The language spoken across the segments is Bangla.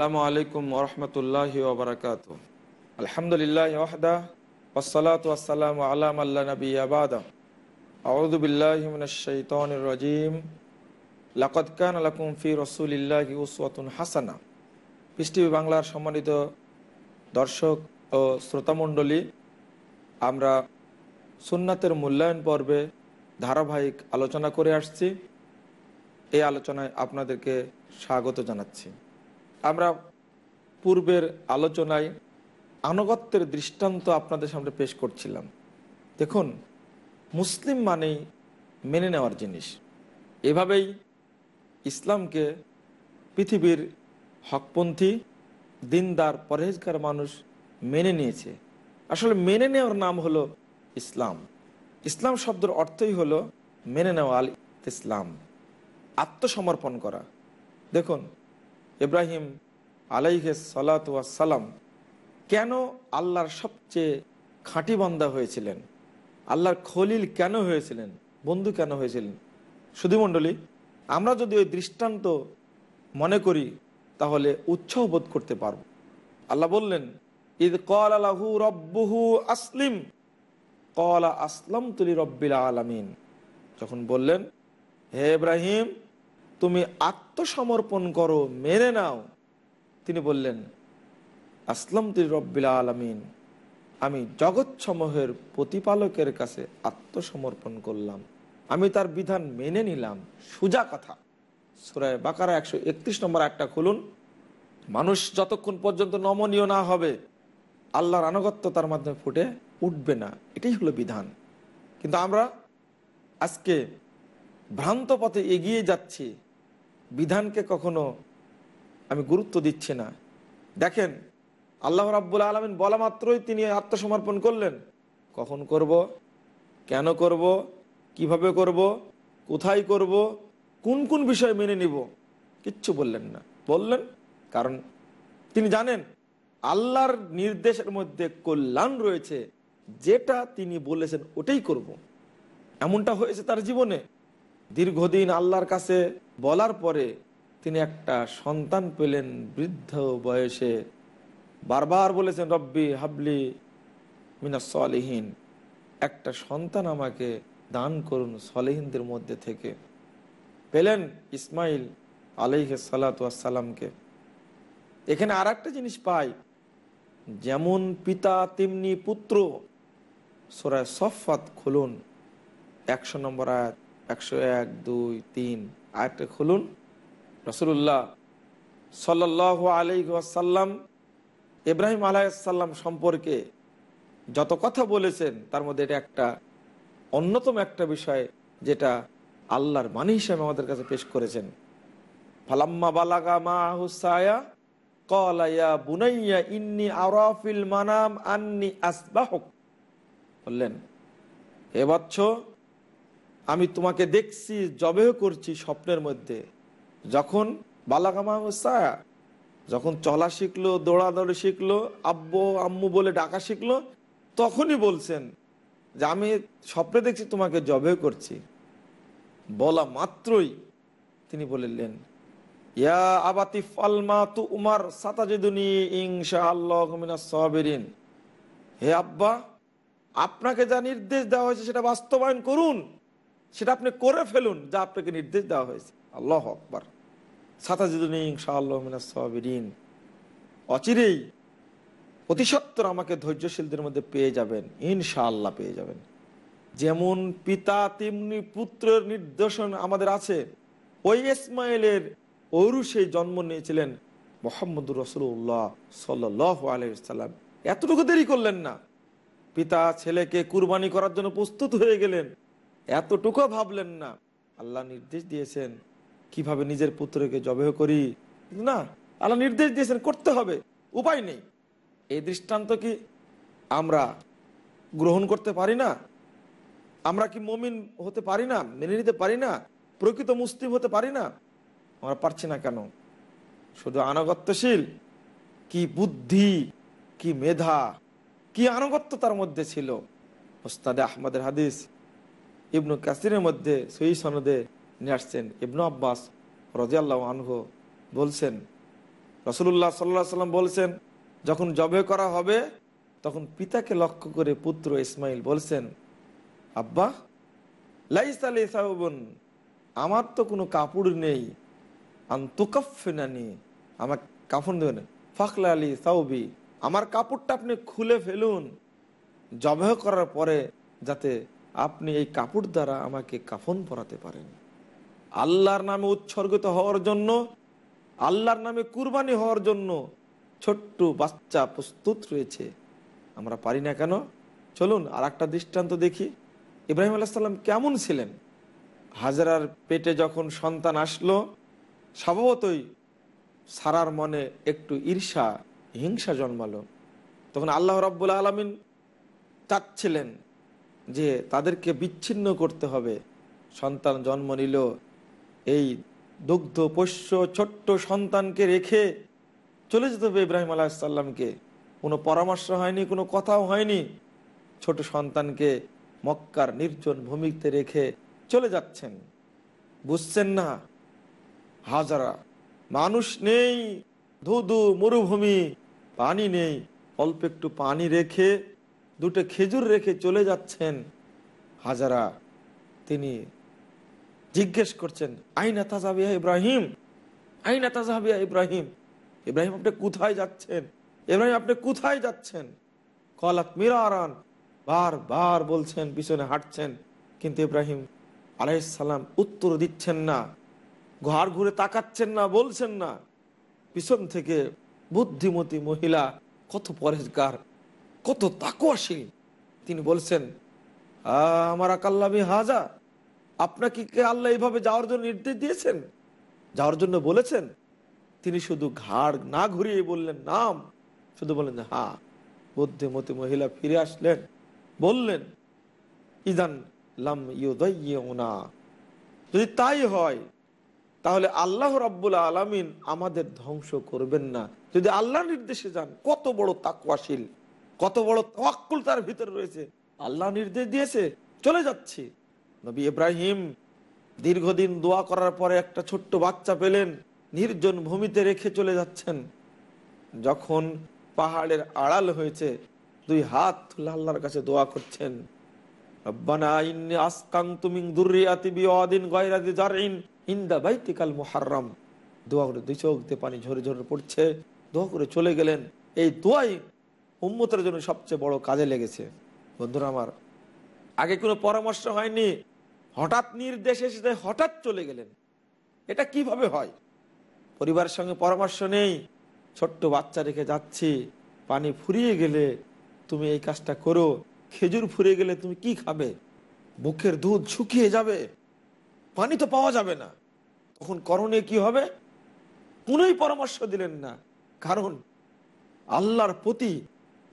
আসসালামু আলাইকুম ওরহমতুল্লাহ ওবরাকাত আলহামদুলিল্লাহ ওয়াহদা ওসলাত ওয়াসালাম আলাম আল্লাহ নবী আবাদা আউদুবিল্লাহমিনশাইতনির রাজিম। লাকদ কান আলাকুম ফি রসুলিল্লাহি উসওয়াতুন হাসানা। পৃষ্টিভি বাংলার সম্মানিত দর্শক ও শ্রোতামণ্ডলী, আমরা সুন্নাতের মূল্যায়ন পর্বে ধারাবাহিক আলোচনা করে আসছি। এই আলোচনায় আপনাদেরকে স্বাগত জানাচ্ছি। আমরা পূর্বের আলোচনায় আনুগত্যের দৃষ্টান্ত আপনাদের সামনে পেশ করছিলাম। দেখুন, মুসলিম মানেই মেনে নেওয়ার জিনিস। এভাবেই ইসলামকে পৃথিবীর হকপন্থী, দিনদার, পরহেজগার মানুষ মেনে নিয়েছে। আসলে মেনে নেওয়ার নাম হলো ইসলাম। ইসলাম শব্দের অর্থই হলো মেনে নেওয়া আল ইসলাম আত্মসমর্পণ করা। দেখুন ইব্রাহিম আলাইহে সালাম কেন আল্লাহর সবচেয়ে খাঁটি বন্দা হয়েছিলেন? আল্লাহর খলিল কেন হয়েছিলেন? বন্ধু কেন হয়েছিলেন? শুধু মণ্ডলী, আমরা যদি ওই দৃষ্টান্ত মনে করি, তাহলে উৎসাহ বোধ করতে পারব। আল্লাহ বললেন ঈদ কল আলাহু রব্বুহু আসলিম। কলা আসলাম তুলি রব্বিল আলমিন। যখন বললেন, হে ইব্রাহিম তুমি আত্মসমর্পণ করো, মেনে নাও। তিনি বললেন আসলাম তুলি রব্বিল আলমিন। আমি জগৎসমূহের প্রতিপালকের কাছে আত্মসমর্পণ করলাম। আমি তার বিধান মেনে নিলাম। সুজা কথা। সুরায় বাকারা একশো একত্রিশ নম্বর একটা খুলুন। মানুষ যতক্ষণ পর্যন্ত নমনীয় না হবে, আল্লাহর আনুগত্য তার মাধ্যমে ফুটে উঠবে না। এটাই হলো বিধান। কিন্তু আমরা আজকে ভ্রান্ত পথে এগিয়ে যাচ্ছি। বিধানকে কখনো আমি গুরুত্ব দিচ্ছি না। দেখেন, আল্লাহ রাব্বুল আলমিন বলা মাত্রই তিনি আত্মসমর্পণ করলেন। কখন করব? কেন করব? কীভাবে করব? কোথায় করব? কোন কোন বিষয় মেনে নিব? কিচ্ছু বললেন না। বললেন, কারণ তিনি জানেন, আল্লাহর নির্দেশের মধ্যে কল্যাণ রয়েছে। যেটা তিনি বলেছেন, ওটাই করব। এমনটা হয়েছে তার জীবনে। দীর্ঘদিন আল্লাহর কাছে বলার পরে তিনি একটা সন্তান পেলেন বৃদ্ধ বয়সে। বারবার বলেছেন, রব্বি হাবলি মিনা সলেহীন। একটা সন্তান আমাকে দান করুন সলেহিনদের মধ্যে থেকে। পেলেন ইসমাইল আলহ সালাতামকে এখানে আর একটা জিনিস পাই, যেমন পিতা তেমনি পুত্র। সোরায় সফাত খুলুন, একশো নম্বর আয়াত। একশো এক, দুই, তিন। আয়াতটা খুলুন। রসুল্লাহ সাল্লাহ আলাইসাল্লাম ইব্রাহিম আলাইসাল্লাম সম্পর্কে যত কথা বলেছেন, তার মধ্যে এটা একটা অন্যতম একটা বিষয় যেটা আল্লাহর মানি হিসাবে আমাদের কাছে পেশ করেছেন। ফালাম্মা বালাগা মা হুসায়া কলাইয়া বুনাইয়া ইন্নি আরাফিল মানাম আন্নি আসবাহক। বললেন এ বচ্চ আমি তোমাকে দেখছি, জবেহ করছি স্বপ্নের মধ্যে। যখন বালাগামা হুসায়া যখন চলা শিখলো, দৌড়াদৌড়ি শিখলো, আব্বু আম্মু বলে ডাকা শিখলো, তখনই বলছেন যে আমি স্বপ্নে দেখছি তোমাকে জবে করছি। বলা মাত্রই তিনি বললেন, ইয়া আবাতি ফালমা তু উমার সাতাজেদুনি ইনশা আল্লাহ সাবেরিন। হে আব্বা, আপনাকে যা নির্দেশ দেওয়া হয়েছে সেটা বাস্তবায়ন করুন। সেটা আপনি করে ফেলুন যা আপনাকে নির্দেশ দেওয়া হয়েছে। আল্লাহ আকবার। সাতাজেদুনি অচিরেই অতিসত্তর আমাকে ধৈর্যশীলদের মধ্যে পেয়ে যাবেন, ইনশাআল্লাহ পেয়ে যাবেন। যেমন পিতা, তেমনি পুত্রের নির্দেশন আমাদের আছে। ওই ইসমাইলের সেই জন্ম নিয়েছিলেন মোহাম্মদুর রসুল্লাহ সাল্লাহ আলহাম এতটুকু দেরি করলেন না। পিতা, ছেলেকে কুরবানি করার জন্য প্রস্তুত হয়ে গেলেন। এতটুকু ভাবলেন না। আল্লাহ নির্দেশ দিয়েছেন কীভাবে নিজের পুত্রকে জবেহ করি। না, আল্লাহ নির্দেশ দিয়েছেন, করতে হবে। উপায় নেই। এই দৃষ্টান্ত কি আমরা গ্রহণ করতে পারি না? আমরা কি মমিন হতে পারি না, মেনে নিতে পারি না, প্রকৃত মুসলিম হতে পারি না? আমরা পারছি না কেন? শুধু আনুগত্যশীল? কি বুদ্ধি? কি মেধা? কি আনুগত্য তার মধ্যে ছিল? ওস্তাদে আহমদের হাদিস ইবনু কাসিরের মধ্যে সই সনদে নিয়ে আসছেন ইবনু আব্বাস রাজিয়াল্লাহ আনহু বলছেন রসুল্লাহ সাল্লাহ সাল্লাম বলছেন, যখন জবে করা হবে, তখন পিতাকে লক্ষ্য করে পুত্র ইসমাইল বলছেন, আব্বা, লাইস আলী সাহুবন আমার তো কোনো কাপড় নেই আন্তকাফিনানি আমার কাফন দেবেন। ফখলা আলী সাউবি, আমার কাপড়টা আপনি খুলে ফেলুন। জবেহ করার পরে যাতে আপনি এই কাপড় দ্বারা আমাকে কাফন পরাতে পারেন। আল্লাহর নামে উৎসর্গিত হওয়ার জন্য, আল্লাহর নামে কুরবানি হওয়ার জন্য ছোট্ট বাচ্চা প্রস্তুত রয়েছে। আমরা পারি না কেন? চলুন আর একটা দৃষ্টান্ত দেখি। ইব্রাহিম আলাইসাল্লাম কেমন ছিলেন? হাজারার পেটে যখন সন্তান আসলো, স্বভাবতই সারার মনে একটু ঈর্ষা, হিংসা জন্মালো। তখন আল্লাহ রব্বুল আলমিন চাচ্ছিলেন যে তাদেরকে বিচ্ছিন্ন করতে হবে। সন্তান জন্ম নিল। এই দুগ্ধ পোষ্য ছোট্ট সন্তানকে রেখে চলে যেতে হবে ইব্রাহিম আলাহিসাল্লামকে কোনো পরামর্শ হয়নি, কোনো কথাও হয়নি। ছোট সন্তানকে মক্কার নির্জন ভূমিতে রেখে চলে যাচ্ছেন। বুঝছেন না? হাজারা মানুষ নেই, ধুধু মরুভূমি, পানি নেই। অল্প একটু পানি রেখে দুটো খেজুর রেখে চলে যাচ্ছেন হাজারা। তিনি জিজ্ঞেস করছেন, আইনা তাজাবিয়া ইব্রাহিম? আইনা তাজাবিয়া ইব্রাহিম? ইব্রাহিম আপনি কোথায় যাচ্ছেন? ইব্রাহিম আপনি কোথায় যাচ্ছেন? কলাত মিরারান। বার বার বলছেন, পিছনে হাঁটছেন। কিন্তু ইব্রাহিম আলাইসাল্লাম উত্তর দিচ্ছেন না। ঘর ঘুরে তাকাচ্ছেন না, বলছেন না, পিছন থেকে বুদ্ধিমতী মহিলা কত পরেজগার কত তাকুয়াশীল। তিনি বলছেন আমার আকাল্লামি হাজা, আপনাকে কে আল্লাহ এইভাবে যাওয়ার জন্য নির্দেশ দিয়েছেন? যাওয়ার জন্য বলেছেন। তিনি শুধু ঘাড় না ঘুরিয়ে বললেন, নাম। শুধু বললেন, হা। বুদ্ধিমতী মহিলা ফিরে আসলেন, বললেন, ইদান লাম ইউদা যদি তাই হয়, তাহলে আল্লাহ রাব্বুল আলমিন আমাদের ধ্বংস করবেন না। যদি আল্লাহ নির্দেশে যান, কত বড় তাকুয়াশীল। কত বড় তাক্কুল তার ভিতরে রয়েছে। আল্লাহ নির্দেশ দিয়েছে, চলে যাচ্ছি। নবী ইব্রাহিম দীর্ঘদিন দোয়া করার পরে একটা ছোট্ট বাচ্চা পেলেন, নির্জন ভূমিতে রেখে চলে যাচ্ছেন। যখন পাহাড়ের আড়াল হয়েছে, দুই হাত তুলে আল্লাহর কাছে দোয়া করছেন। দোয়া করে দুই পানি ঝরে ঝরে পড়ছে, দোয়া করে চলে গেলেন। এই দোয়াই উম্মতের জন্য সবচেয়ে বড় কাজে লেগেছে। বন্ধুরা আমার, আগে কোনো পরামর্শ হয়নি। হঠাৎ নির্দেশ এসে হঠাৎ চলে গেলেন, এটা কীভাবে হয়? পরিবারের সঙ্গে পরামর্শ নেই। ছোট্ট বাচ্চা রেখে যাচ্ছি, পানি ফুরিয়ে গেলে তুমি এই কাজটা করো। খেজুর ফুরিয়ে গেলে তুমি কি খাবে? বুকের দুধ শুকিয়ে যাবে। পানি তো পাওয়া যাবে না। তখন করণে কি হবে? কোনোই পরামর্শ দিলেন না। কারণ আল্লাহর প্রতি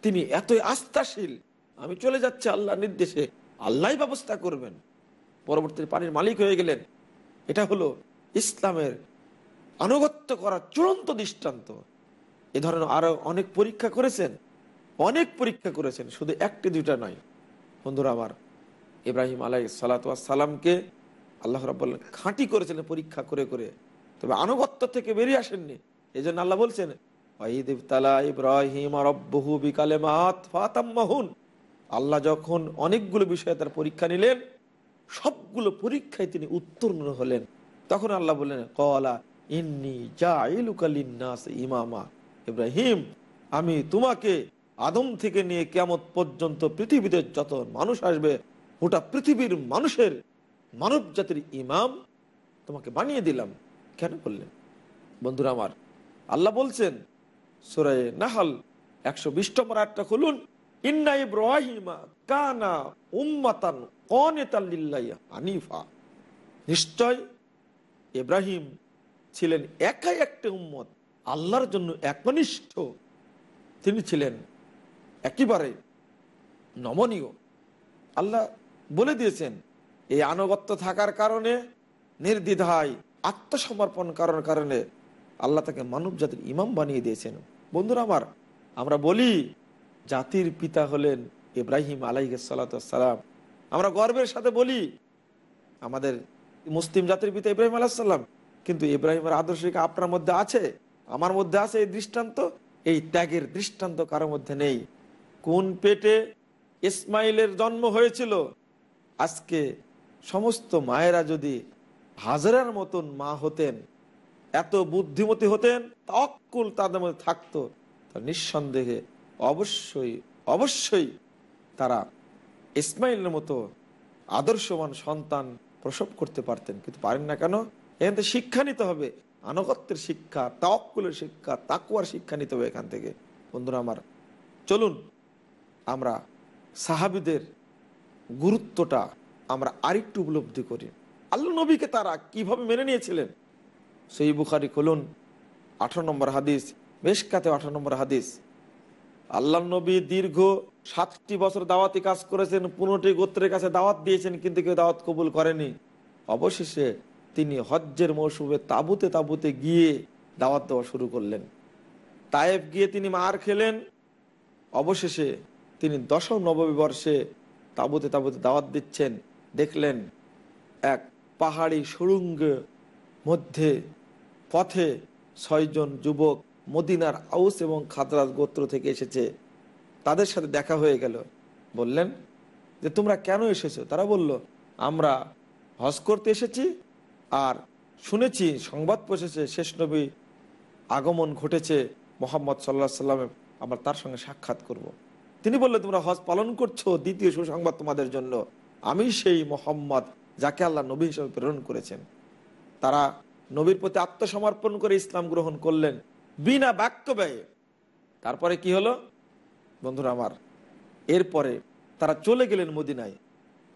তিনি এতই আস্থাশীল, আমি চলে যাচ্ছি আল্লাহ নির্দেশে। আল্লাহ ব্যবস্থা করবেন। পরবর্তীতে পানির মালিক হয়ে গেলেন। এটা হলো ইসলামের আনুগত্য করার চূড়ান্ত দৃষ্টান্ত। এ ধরনের আরও অনেক পরীক্ষা করেছেন, অনেক পরীক্ষা করেছেন, শুধু একটি দুইটা নয়। বন্ধুরা আমার, ইব্রাহিম আলাই সালাতামকে আল্লাহ রাব্বাল খাঁটি করেছিলেন পরীক্ষা করে করে। তবে আনুগত্য থেকে বেরিয়ে আসেননি। এই জন্য আল্লাহ বলছেন ইব্রাহিম আল্লাহ যখন অনেকগুলো বিষয়ে তার পরীক্ষা নিলেন, সবগুলো পরীক্ষায় তিনি উত্তীর্ণ হলেন। তখন আল্লাহ বললেন, কলা ইন্নি জাইলুকালিনাস ইমামা। ইব্রাহিম, আমি তোমাকে আদম থেকে নিয়ে কেমত পর্যন্ত পৃথিবীতে যত মানুষ আসবে, গোটা পৃথিবীর মানুষের মানব জাতির ইমাম তোমাকে বানিয়ে দিলাম। কেন বললেন? বন্ধুরা আমার, আল্লাহ বলছেন সুরায় নাহাল, একশো বিশ নম্বর আটটা খুলুন। ইন্না ইব্রাহিমা কানা উম্মাতান কনেতাল্লিল্লাহ আনিফা নিশ্চয় ইব্রাহিম ছিলেন একাই একটা উম্মত, আল্লাহর জন্য একনিষ্ঠ। তিনি ছিলেন একেবারে নমনীয়। আল্লাহ বলে দিয়েছেন, এই আনুগত্য থাকার কারণে, নির্দ্বিধায়, আত্মসমর্পণ করার কারণে আল্লাহ তাকে মানব জাতির ইমাম বানিয়ে দিয়েছেন। বন্ধুরা আমার, আমরা বলি জাতির পিতা হলেন ইব্রাহিম আলাইসালাম আমরা গর্বের সাথে বলি আমাদের মুসলিম জাতির পিতা ইব্রাহিম আলাহিসাল্লাম কিন্তু ইব্রাহিমের আদর্শিক আপনার মধ্যে আছে, আমার মধ্যে আছে এই দৃষ্টান্ত, এই ত্যাগের দৃষ্টান্ত কারোর মধ্যে নেই। কোন পেটে ইসমাইলের জন্ম হয়েছিল? আজকে সমস্ত মায়েরা যদি হাজারার মতন মা হতেন এত বুদ্ধিমতী হতেন তকুল তাদের মধ্যে থাকতো। নিঃসন্দেহে অবশ্যই অবশ্যই তারা ইসমাইলের মতো আদর্শবান সন্তান প্রসব করতে পারতেন। কিন্তু পারেন না কেন? এখান থেকে শিক্ষা নিতে হবে। আনুগত্যের শিক্ষা তাওকুলের শিক্ষা তাকুয়ার শিক্ষা নিতে হবে এখান থেকে। বন্ধুরা আমার, চলুন আমরা সাহাবিদের গুরুত্বটা আমরা আরেকটু উপলব্ধি করি। আল্লাহ নবীকে তারা কীভাবে মেনে নিয়েছিলেন? সেই বুখারি খুলুন, আঠারো নম্বর হাদিস, বেশ কাতে আঠারো নম্বর হাদিস। আল্লাহ নবী দীর্ঘ সাতটি বছর দাওয়াতি কাজ করেছেন, পনেরোটি গোত্রের কাছে দাওয়াত দিয়েছেন, কিন্তু কেউ দাওয়াত কবুল করেনি। অবশেষে তিনি হজ্জের মৌসুমে তাবুতে তাবুতে গিয়ে দাওয়াত দেওয়া শুরু করলেন। তায়েব গিয়ে তিনি মার খেলেন। অবশেষে তিনি দশম নবমী বর্ষে তাবুতে তাবুতে দাওয়াত দিচ্ছেন। দেখলেন এক পাহাড়ি সুরঙ্গ মধ্যে পথে ছয়জন যুবক মদিনার আউস এবং খাদরাজ গোত্র থেকে এসেছে। তাদের সাথে দেখা হয়ে গেল। বললেন, যে তোমরা কেন এসেছ? তারা বলল, আমরা হজ করতে এসেছি আর শুনেছি সংবাদ পৌঁছেছে, শেষ নবী আগমন ঘটেছে, মোহাম্মদ সাল্লাহ সাল্লামে আমরা তার সঙ্গে সাক্ষাৎ করব। তিনি বললেন, তোমরা হজ পালন করছ, দ্বিতীয় সুসংবাদ তোমাদের জন্য। আমি সেই মোহাম্মদ যাকে আল্লাহ নবী হিসেবে প্রেরণ করেছেন। তারা নবীর প্রতি আত্মসমর্পণ করে ইসলাম গ্রহণ করলেন বিনা বাক্য ব্যয়ে তারপরে কি হলো? বন্ধুরা আমার, এরপরে তারা চলে গেলেন মদিনায়।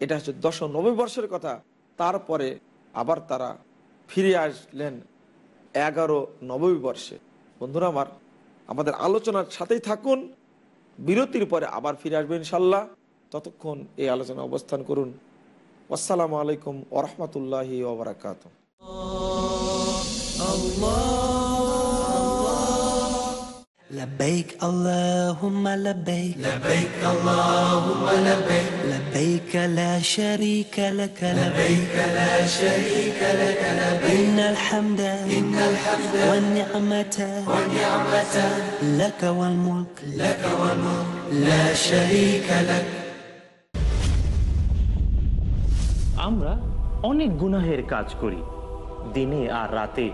এটা হচ্ছে দশ নব্বই বর্ষের কথা। তারপরে আবার তারা ফিরে আসলেন এগারো নবমী বর্ষে। বন্ধুরা আমার, আমাদের আলোচনার সাথেই থাকুন। বিরতির পরে আবার ফিরে আসবেন ইনশাল্লাহ ততক্ষণ এই আলোচনা অবস্থান করুন। আসসালামু আলাইকুম ওরহমতুল্লাহি ওবরাকাত لبيك اللهم لبيك لبيك اللهم لبيك لبيك لا شريك لك لبيك لا شريك لك لبيك إن الحمد إن الحمد والنعمة والنعمة لك والملك لك والملك لا شريك لك আমরা অনেক গুনাহের কাজ করি দিনে আর রাতে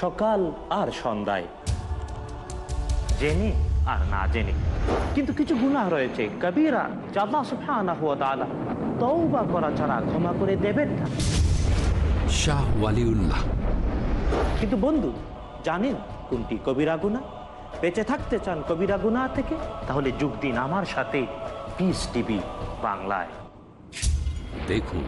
সকাল আর সন্ধ্যায় জেনে আর না জেনে। কিন্তু কিছু গুনাহ রয়েছে। কবিরা জাদা সুফানা হুয়া তাআলা তওবা করা ছাড়া ক্ষমা করে দেবেন না। শাহ ওয়ালিউল্লাহ। কিন্তু বন্ধু জানেন কোনটি কবিরা গুনাহ? বেঁচে থাকতে চান কবিরা গুনাহ থেকে তাহলে যোগ দিন আমার সাথে। পিস টিভি বাংলায়। দেখুন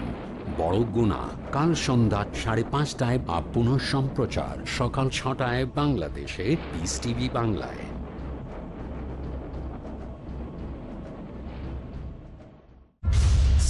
বড় গুণা কাল সন্ধ্যা সাড়ে পাঁচটায় বা পুনঃ সম্প্রচার সকাল ছটায় বাংলাদেশে পিস টিভি বাংলায়।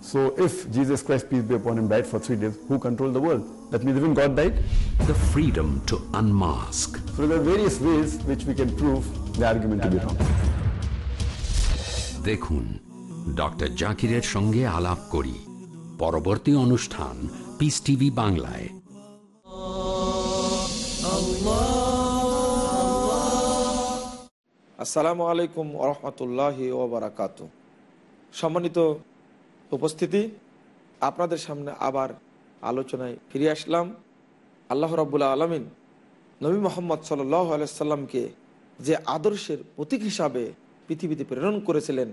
So if Jesus Christ, peace be upon him, died for three days, who controlled the world? That means even God died. The freedom to unmask. So there are various ways which we can prove the argument yeah, to be wrong. Look, Dr. জাকিরের Shange Alap Kori. পরবর্তী Anushthan, Peace TV, বাংলায় Assalamu alaikum warahmatullahi wabarakatuh. সম্মানিত উপস্থিতি। আপনাদের সামনে আবার আলোচনায় ফিরে আসলাম। আল্লাহ রব্বুল্লা আলমিন নবী মোহাম্মদ সাল্লামকে যে আদর্শের প্রতীক হিসাবে পৃথিবীতে প্রেরণ করেছিলেন,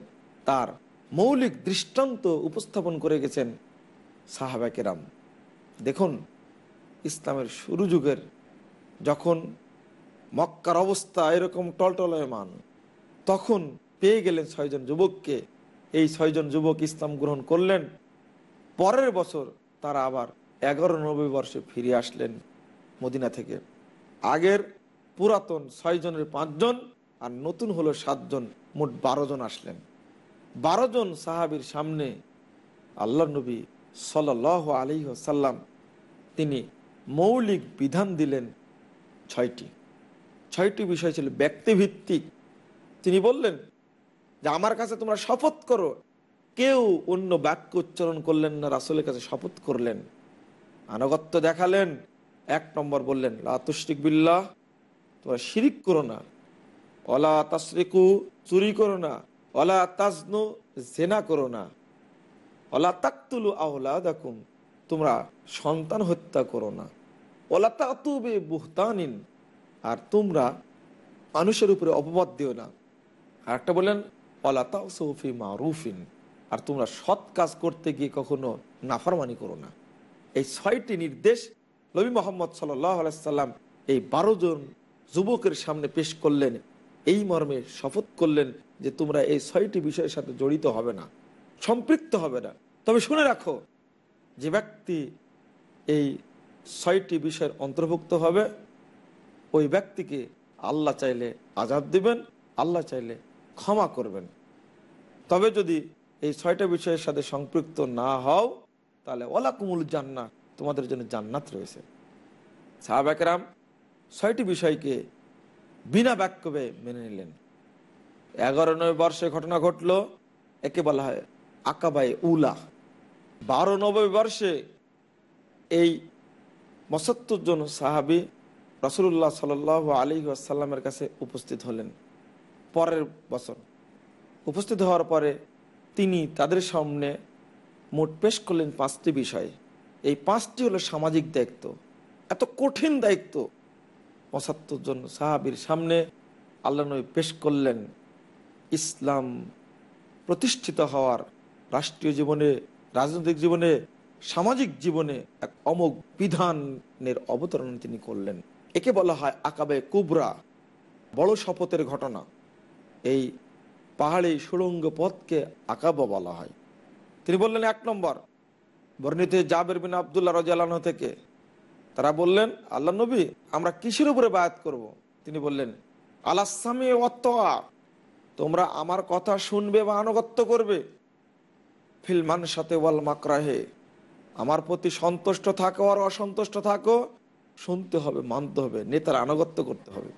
তার মৌলিক দৃষ্টান্ত উপস্থাপন করে গেছেন সাহাবাকেরাম দেখুন, ইসলামের শুরু যুগের যখন মক্কার অবস্থা এরকম টলটলয়মান, তখন পেয়ে গেলেন ছয়জন যুবককে এই ছয়জন যুবক ইসলাম গ্রহণ করলেন। পরের বছর তারা আবার এগারো নব্বই বর্ষে ফিরে আসলেন মদিনা থেকে। আগের পুরাতন ছয়জনের পাঁচজন আর নতুন হলো সাতজন, মোট বারো জন আসলেন। বারো জন সাহাবির সামনে আল্লাহ নবী সাল আলী সাল্লাম তিনি মৌলিক বিধান দিলেন ছয়টি। ছয়টি বিষয় ছিল ব্যক্তিভিত্তিক। তিনি বললেন যে আমার কাছে তোমরা শপথ করো। কেউ অন্য বাক্য উচ্চারণ করলেন না, রাসুলের কাছে শপথ করলেন। আনুগত্য দেখালেন। এক নম্বর বললেন লাতুষ্টিক বিল্লাহ, তোমরা শিরিক করো না। অলা তাসরিকু, চুরি করো না। অলা তাজনু, জেনা করো না। অলা তাকতুলু আহলা দেখুন তোমরা সন্তান হত্যা করো না। ওলা তাতুবে বুহতানিন, আর তোমরা মানুষের উপরে অপবাদ দিও না। আর একটা বললেন মারুফিন। আর তোমরা সৎ কাজ করতে গিয়ে কখনো নাফরমানি করো না। এই ছয়টি নির্দেশ নবী মোহাম্মদ সাল্লাম এই বারো জন যুবকের সামনে পেশ করলেন। এই মর্মে শপথ করলেন যে তোমরা এই ছয়টি বিষয়ের সাথে জড়িত হবে না, সম্পৃক্ত হবে না। তবে শুনে রাখো, যে ব্যক্তি এই ছয়টি বিষয়ের অন্তর্ভুক্ত হবে, ওই ব্যক্তিকে আল্লাহ চাইলে আজাদ দিবেন, আল্লাহ চাইলে ক্ষমা করবেন। তবে যদি এই ছয়টা বিষয়ের সাথে সম্পৃক্ত না হও, তাহলে ওলা কুমুল জান্নাত, তোমাদের জন্য জান্নাত রয়েছে। সাহাব একরাম ছয়টি বিষয়কে বিনা বাক্যবে মেনে নিলেন। এগারো নয় বর্ষে ঘটনা ঘটল, একে বলা হয় আকাবাই উলা। বারো নব্বই বর্ষে এই মসত্তর জন সাহাবি রসুল্লাহ সাল আলী আসাল্লামের কাছে উপস্থিত হলেন। পরের বছর। উপস্থিত হওয়ার পরে তিনি তাদের সামনে মোট পেশ করলেন পাঁচটি বিষয়। এই পাঁচটি হলো সামাজিক দায়িত্ব। এত কঠিন দায়িত্ব। পঁচাত্তর জন সাহাবির সামনে আল্লাহ নবী পেশ করলেন ইসলাম প্রতিষ্ঠিত হওয়ার রাষ্ট্রীয় জীবনে, রাজনৈতিক জীবনে, সামাজিক জীবনে এক অমোঘ বিধানের অবতরণ তিনি করলেন। একে বলা হয় আকাবে কুবরা, বড় শপথের ঘটনা। এই পাহাড়ি সুড়ঙ্গ পথকে আকাবা বলা হয়। তিনি বললেন, এক নম্বর, বর্ণিত জাবের বিন আবদুল্লাহ রাজিয়াল থেকে। তারা বললেন, আল্লাহ নবী, আমরা কিসের উপরে বায়াত করব। তিনি বললেন আলাসামি অত্তয়া তোমরা আমার কথা শুনবে বা আনুগত্য করবে। ফিলমান সাথে ওয়াল মাকরাহে, আমার প্রতি সন্তুষ্ট থাকো আর অসন্তুষ্ট থাকো। শুনতে হবে, মানতে হবে, নেতার আনুগত্য করতে হবে।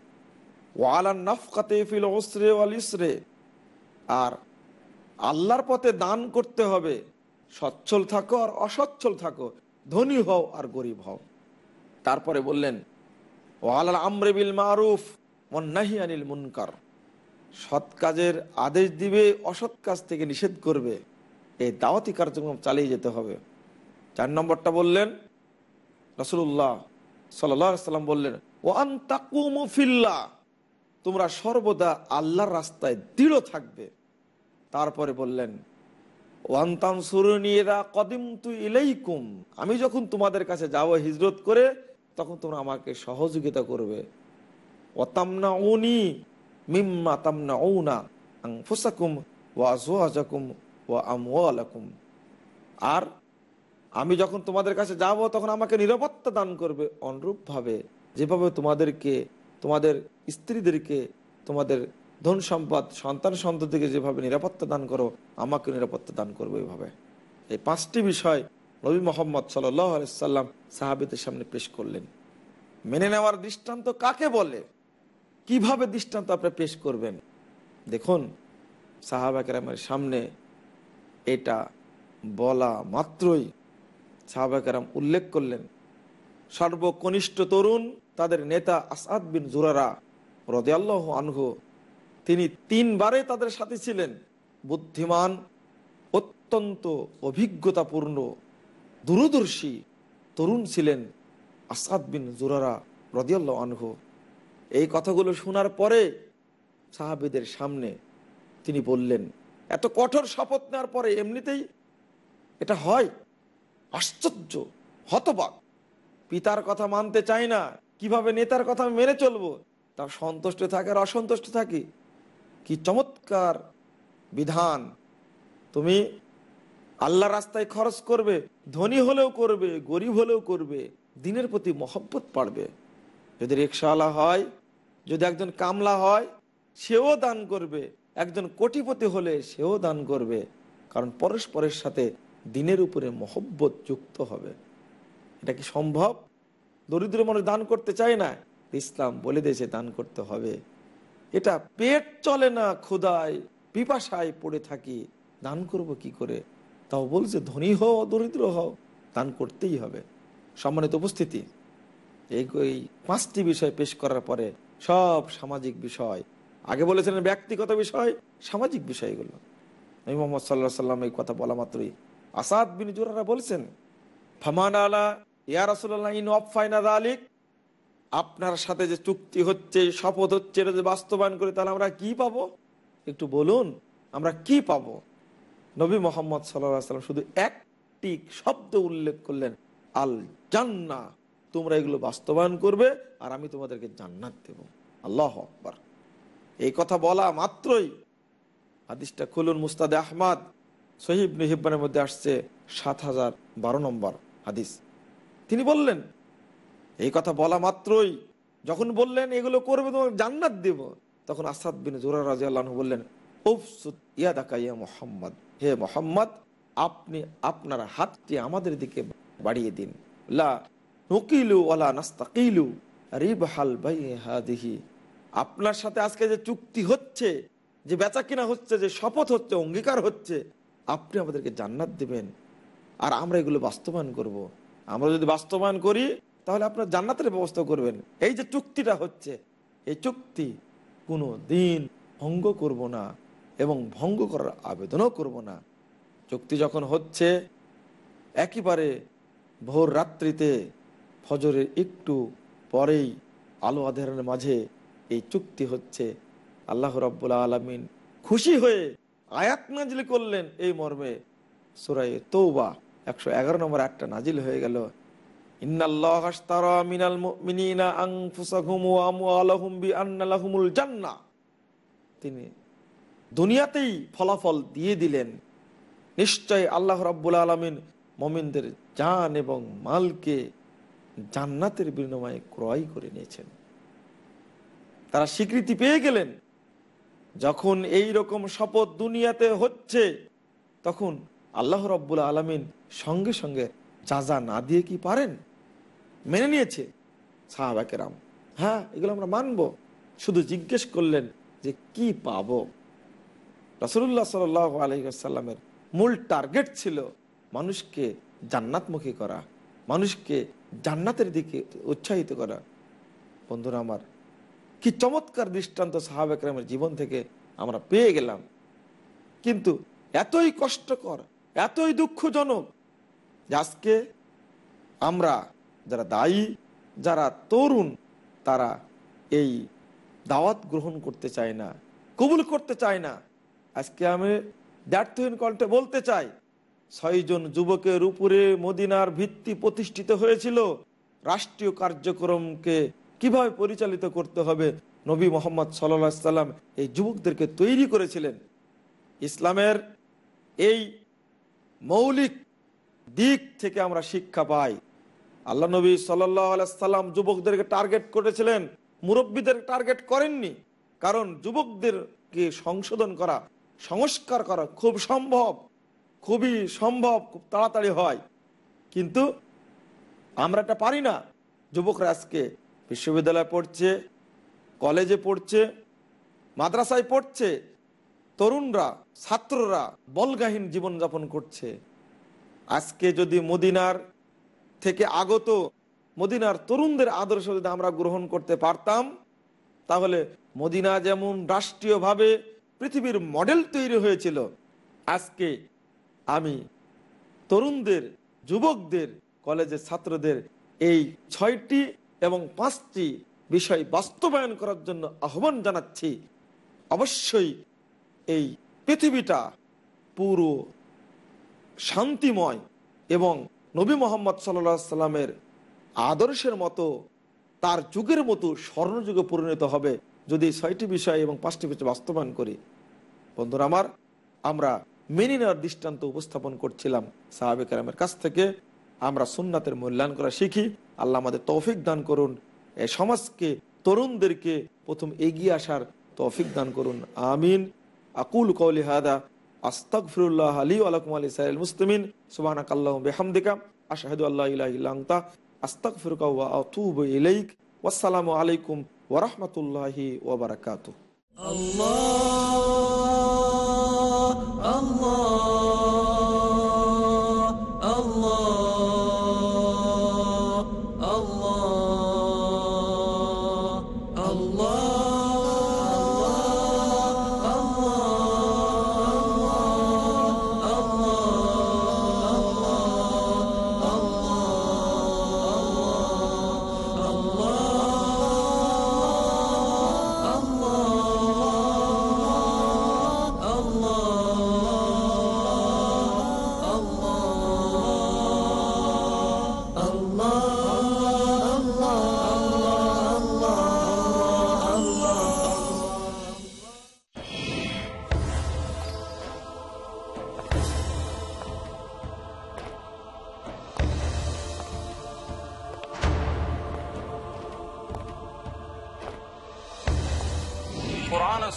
ওয়ালান নাফকাতে ফিল ওসরে ওয়াল ইসরে আর আল্লাহর পথে দান করতে হবে। সচ্ছল থাকো আর অসচ্ছল থাকো। ধনী হও আর গরিব হও। তারপরে বললেন ওয়ালাল আমরে বিল মারুফ মন্নাহি আনিল মুনকার। সৎ কাজের আদেশ দিবে, অসৎ কাজ থেকে নিষেধ করবে। এই দাওয়াতি কার্যক্রম চালিয়ে যেতে হবে। চার নম্বরটা বললেন রসুল্লাহ সাল্লাম বললেন ও আন্তাকুমফিল্লা তোমরা সর্বদা আল্লাহর রাস্তায় দৃঢ় থাকবে। তারপরে বললেন কদিম আমি যখন তোমাদের কাছে যাব হিজরত করে, তখন তোমরা আমাকে সহযোগিতা করবে। উনি ফুসাকুম ওয়া আর আমি যখন তোমাদের কাছে যাব, তখন আমাকে নিরাপত্তা দান করবে। অনুরূপভাবে যেভাবে তোমাদেরকে, তোমাদের স্ত্রীদেরকে তোমাদের ধন সম্পদ, সন্তান সন্ততিকে যেভাবে নিরাপত্তা দান করো আমাকে নিরাপত্তা দান করবে এইভাবে এই পাঁচটি বিষয় নবী মোহাম্মদ সাল্লাম সাহাবিদের সামনে পেশ করলেন। মেনে নেওয়ার দৃষ্টান্ত কাকে বলে? কীভাবে দৃষ্টান্ত আপনি পেশ করবেন? দেখুন সাহাবাকেরামের সামনে এটা বলা মাত্রই সাহাবাকেরাম উল্লেখ করলেন, সর্বকনিষ্ঠ তরুণ, তাদের নেতা আসাদ বিন জুরারা রদে আল্লাহ আনহু, তিনি তিনবারে তাদের সাথে ছিলেন। বুদ্ধিমান, অত্যন্ত অভিজ্ঞতাপূর্ণ, দূরদর্শী তরুণ ছিলেন আসাদ বিন জুরারা রদিয়াল্লাহ আনহু। এই কথাগুলো শোনার পরে সাহাবিদের সামনে তিনি বললেন, এত কঠোর শপথ নেওয়ার পরে এমনিতেই এটা হয়? আশ্চর্য, হতবাক। পিতার কথা মানতে চাই না, কীভাবে নেতার কথা মেনে চলবো? তা সন্তুষ্ট থাকে আর অসন্তুষ্ট থাকি। কি চমৎকার বিধান। তুমি আল্লাহ রাস্তায় খরচ করবে, ধনী হলেও করবে, গরিব হলেও করবে, দিনের প্রতি মহব্বত পাড়বে যদি রিক্সাওয়ালা হয়, যদি একজন কামলা হয়, সেও দান করবে। একজন কোটিপতি হলে সেও দান করবে। কারণ পরস্পরের সাথে দিনের উপরে মহব্বত যুক্ত হবে। এটা কি সম্ভব? দরিদ্র মানুষ দান করতে চায় না। ইসলাম বলে দিয়েছে দান করতে হবে। এটা পেট চলে না ক্ষুদায় পিপাসায় পড়ে থাকি। দান করব কি করে? তাও বলছে ধনী হও, দরিদ্র হও, দান করতেই হবে। সম্মানিত উপস্থিতি, এই পাঁচটি বিষয় পেশ করার পরে সব সামাজিক বিষয়। আগে বলেছিলেন ব্যক্তিগত বিষয়, সামাজিক বিষয়গুলো। নবী মোহাম্মদ সাল্লাহ সাল্লাম এই কথা বলা মাত্রই। আসাদ বিন বলছেন, ফামান আলা, ইয়া ইন অফাইনা আলিক আপনার সাথে যে চুক্তি হচ্ছে, শপথ হচ্ছে, এটা যে বাস্তবায়ন করে, তাহলে আমরা কি পাব? একটু বলুন, আমরা কি পাব? নবী মোহাম্মদ সাল্লাম শুধু একটি শব্দ উল্লেখ করলেন আল জান্না তোমরা এগুলো বাস্তবায়ন করবে আর আমি তোমাদেরকে জান্নাত দেব। আল্লাহ আকবার। এই কথা বলা মাত্রই। হাদিসটা খুলুন মুস্তাদে আহমাদ। সহিব নিহিব্বানের মধ্যে আসছে সাত হাজার বারো নম্বর হাদিস। তিনি বললেন এই কথা বলা মাত্রই যখন বললেন, এগুলো করবে তোমাকে জান্নাত দেব। তখন আসাদ বিন জোরা রাজি আল্লাহ বললেন মোহাম্মদ। হে মোহাম্মদ, আপনি আপনার হাতটি আমাদের দিকে বাড়িয়ে দিন। লা নকিলু হাদিহি। আপনার সাথে আজকে যে চুক্তি হচ্ছে, যে বেচা কিনা হচ্ছে, যে শপথ হচ্ছে, অঙ্গীকার হচ্ছে, আপনি আমাদেরকে জান্নাত দিবেন। আর আমরা এগুলো বাস্তবায়ন করব। আমরা যদি বাস্তবায়ন করি তাহলে আপনার জান্নাতের ব্যবস্থা করবেন। এই যে চুক্তিটা হচ্ছে, এই চুক্তি কোনো দিন ভঙ্গ করব না এবং ভঙ্গ করার আবেদনও করব না। চুক্তি যখন হচ্ছে, একেবারে ভোর রাত্রিতে ফজরের একটু পরেই আলো আধারের মাঝে এই চুক্তি হচ্ছে। আল্লাহ রব্বুল্লা আলমিন খুশি হয়ে আয়াত নাজিল করলেন এই মর্মে। সুরাই তৌবা একশো এগারো নম্বর একটা নাজিল হয়ে গেল। তিনি দুনিয়াতেই ফলাফল দিয়ে দিলেন। নিশ্চয় আল্লাহ রাব্বুল আলমিন মমিনদের জান এবং মালকে জান্নাতের বিনিময়ে ক্রয় করে নিয়েছেন। তারা স্বীকৃতি পেয়ে গেলেন। যখন এই রকম শপথ দুনিয়াতে হচ্ছে, তখন আল্লাহ রব্বুল আলমিন সঙ্গে সঙ্গে যা না দিয়ে কি পারেন? মেনে নিয়েছে সাহাবাকেরাম। হ্যাঁ এগুলো আমরা মানব। শুধু জিজ্ঞেস করলেন যে কি পাব? রসুল্লাহ সাল আলহিসাল্লামের মূল টার্গেট ছিল মানুষকে জান্নাতমুখী করা, মানুষকে জান্নাতের দিকে উৎসাহিত করা। বন্ধুরা আমার, কি চমৎকার দৃষ্টান্ত সাহাব একরামের জীবন থেকে আমরা পেয়ে গেলাম। কিন্তু এতই কষ্টকর, এতই দুঃখজনক আজকে আমরা যারা দায়ী, যারা তরুণ, তারা এই দাওয়াত গ্রহণ করতে চায় না, কবুল করতে চায় না। আজকে আমি দ্ব্যর্থহীন কণ্ঠে বলতে চাই ছয়জন যুবকের উপরে মদিনার ভিত্তি প্রতিষ্ঠিত হয়েছিল, রাষ্ট্রীয় কার্যক্রমকে কীভাবে পরিচালিত করতে হবে? নবী মোহাম্মদ সাল্লা সাল্লাম এই যুবকদেরকে তৈরি করেছিলেন। ইসলামের এই মৌলিক দিক থেকে আমরা শিক্ষা পাই। আল্লাহ নবী সাল্লাম যুবকদেরকে টার্গেট করেছিলেন। মুরব্বীদের টার্গেট করেননি। কারণ যুবকদেরকে সংশোধন করা, সংস্কার করা খুব সম্ভব, খুবই সম্ভব, খুব তাড়াতাড়ি হয়। কিন্তু আমরা এটা পারি না। যুবকরা আজকে বিশ্ববিদ্যালয়ে পড়ছে, কলেজে পড়ছে, মাদ্রাসায় পড়ছে, তরুণরা, ছাত্ররা বলগাহীন জীবনযাপন করছে। আজকে যদি মদিনার থেকে আগত মদিনার তরুণদের আদর্শ যদি আমরা গ্রহণ করতে পারতাম, তাহলে মদিনা যেমন রাষ্ট্রীয়ভাবে পৃথিবীর মডেল তৈরি হয়েছিল, আজকে আমি তরুণদের, যুবকদের, কলেজের ছাত্রদের এই ছয়টি এবং পাঁচটি বিষয় বাস্তবায়ন করার জন্য আহ্বান জানাচ্ছি। অবশ্যই এই পৃথিবীটা পুরো শান্তিময় এবং নবী মোহাম্মদ সাল্লা সাল্লামের আদর্শের মতো তার যুগের মতো স্বর্ণযুগে পরিণত হবে যদি ছয়টি বিষয় এবং পাঁচটি বিষয় বাস্তবায়ন করি। বন্ধুরা আমার, আমরা মেনে নেওয়ার দৃষ্টান্ত উপস্থাপন করছিলাম সাহাবে কালামের কাছ থেকে। আমরা সুন্নাতের মূল্যায়ন করা শিখি। আল্লাহ আমাদের তৌফিক দান করুন। এই সমাজকে, তরুণদেরকে প্রথম এগিয়ে আসার তৌফিক দান করুন। আমিন। আকুল কৌলি হাদা। আস্তাগফিরুল্লাহ আলী আলাকুম আলী সাইল মুসলিমিন সুবহানাক আল্লাহুম্মা বিহামদিকা আশহাদু আল্লা ইলাহা ইল্লা আনতা আস্তাগফিরুকা ওয়া আতুবু ইলাইক ওয়াসসালামু আলাইকুম ওয়া রাহমাতুল্লাহি ওয়া বারাকাতুহু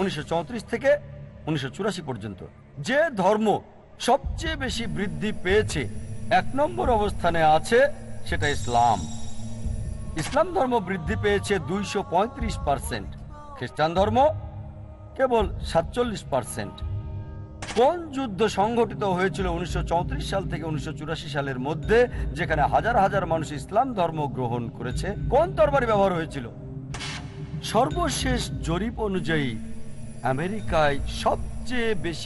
উনিশশো চৌত্রিশ থেকে উনিশশো চুরাশি পর্যন্ত। যে ধর্ম সবচেয়ে বেশি বৃদ্ধি পেয়েছে, এক নম্বর অবস্থানে আছে সেটা ইসলাম। ইসলাম ধর্ম বৃদ্ধি পেয়েছে দুইশো পার্সেন্ট। খ্রিস্টান ধর্ম কেবল সাতচল্লিশ পার্সেন্ট। কোন যুদ্ধ সংঘটিত হয়েছিল উনিশশো চৌত্রিশ সাল থেকে উনিশশো চুরাশি সালের মধ্যে, যেখানে হাজার হাজার মানুষ ইসলাম ধর্ম গ্রহণ করেছে? কোন তরবারি ব্যবহার হয়েছিল? সর্বশেষ জরিপ অনুযায়ী আমেরিকায় সবচেয়ে বেশি